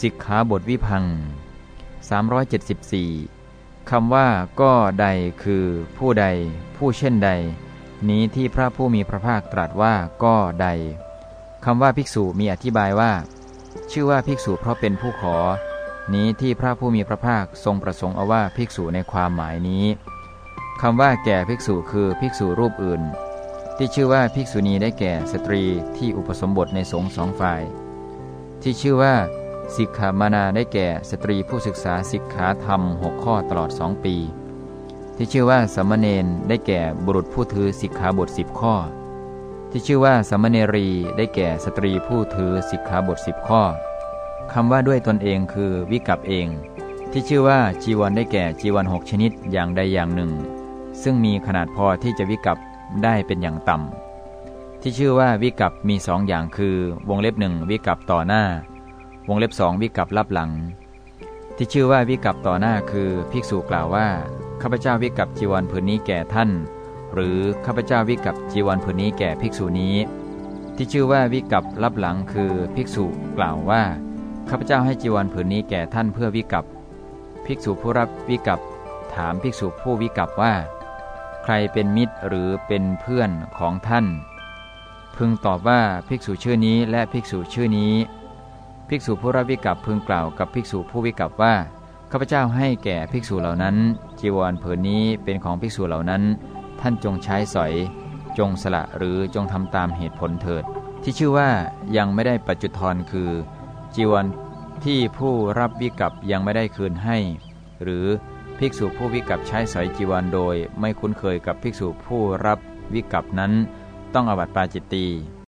สิกขาบทวิพัง 374 คำว่าก็ใดคือผู้ใด ผู้เช่นใด นี้ที่พระผู้มีพระภาคตรัสว่าก็ใดคำว่าภิกษุมีอธิบายว่า ชื่อว่าภิกษุเพราะเป็นผู้ขอ นี้ที่พระผู้มีพระภาคทรงประสงค์เอาว่าภิกษุในความหมายนี้คำว่าแก่ภิกษุคือภิกษุรูปอื่น ที่ชื่อว่าภิกษุณีได้แก่สตรีที่อุปสมบทในสงฆ์สองฝ่าย ที่ชื่อว่า สิกขามานาได้แก่สตรีผู้ศึกษาสิกขาธรรมหกข้อตลอดสองปี ที่ชื่อว่าสมณเณรได้แก่บุรุษผู้ถือสิกขาบทสิบข้อ ที่ชื่อว่าสมณเณรีได้แก่สตรีผู้ถือสิกขาบทสิบข้อคำว่าด้วยตนเองคือวิกับเอง ที่ชื่อว่าจีวรได้แก่จีวรหกชนิดอย่างใดอย่างหนึ่ง ซึ่งมีขนาดพอที่จะวิกับได้เป็นอย่างต่ำที่ชื่อว่าวิกับมีสองอย่างคือ วงเล็บหนึ่งวิกับต่อหน้า วงเล็บสองวิกับรับหลัง ที่ชื่อว่าวิกับต่อหน้าคือภิกษุกล่าวว่าข้าพเจ้าวิกับจีวรผืนนี้แก่ท่าน หรือข้าพเจ้าวิกับจีวรผืนนี้แก่ภิกษุนี้ ที่ชื่อว่าวิกับรับหลังคือภิกษุกล่าวว่าข้าพเจ้าให้จีวรผืนนี้แก่ท่านเพื่อวิกับภิกษุผู้รับวิกับถามภิกษุผู้วิกับว่า ใครเป็นมิตรหรือเป็นเพื่อนของท่าน พึงตอบว่าภิกษุชื่อนี้และภิกษุชื่อนี้ ภิกษุผู้รับวิกับพึงกล่าวกับภิกษุผู้วิกับว่าข้าพเจ้าให้แก่ภิกษุเหล่านั้น จีวรผืนนี้เป็นของภิกษุเหล่านั้น ท่านจงใช้สอย จงสละหรือจงทำตามเหตุผลเถิด ที่ชื่อว่ายังไม่ได้ปัจจุทรคือ จีวรที่ผู้รับวิกับยังไม่ได้คืนให้ หรือภิกษุผู้วิกับใช้สอยจีวรโดย ไม่คุ้นเคยกับภิกษุผู้รับวิกับนั้น ต้องอบัติปาจิตตี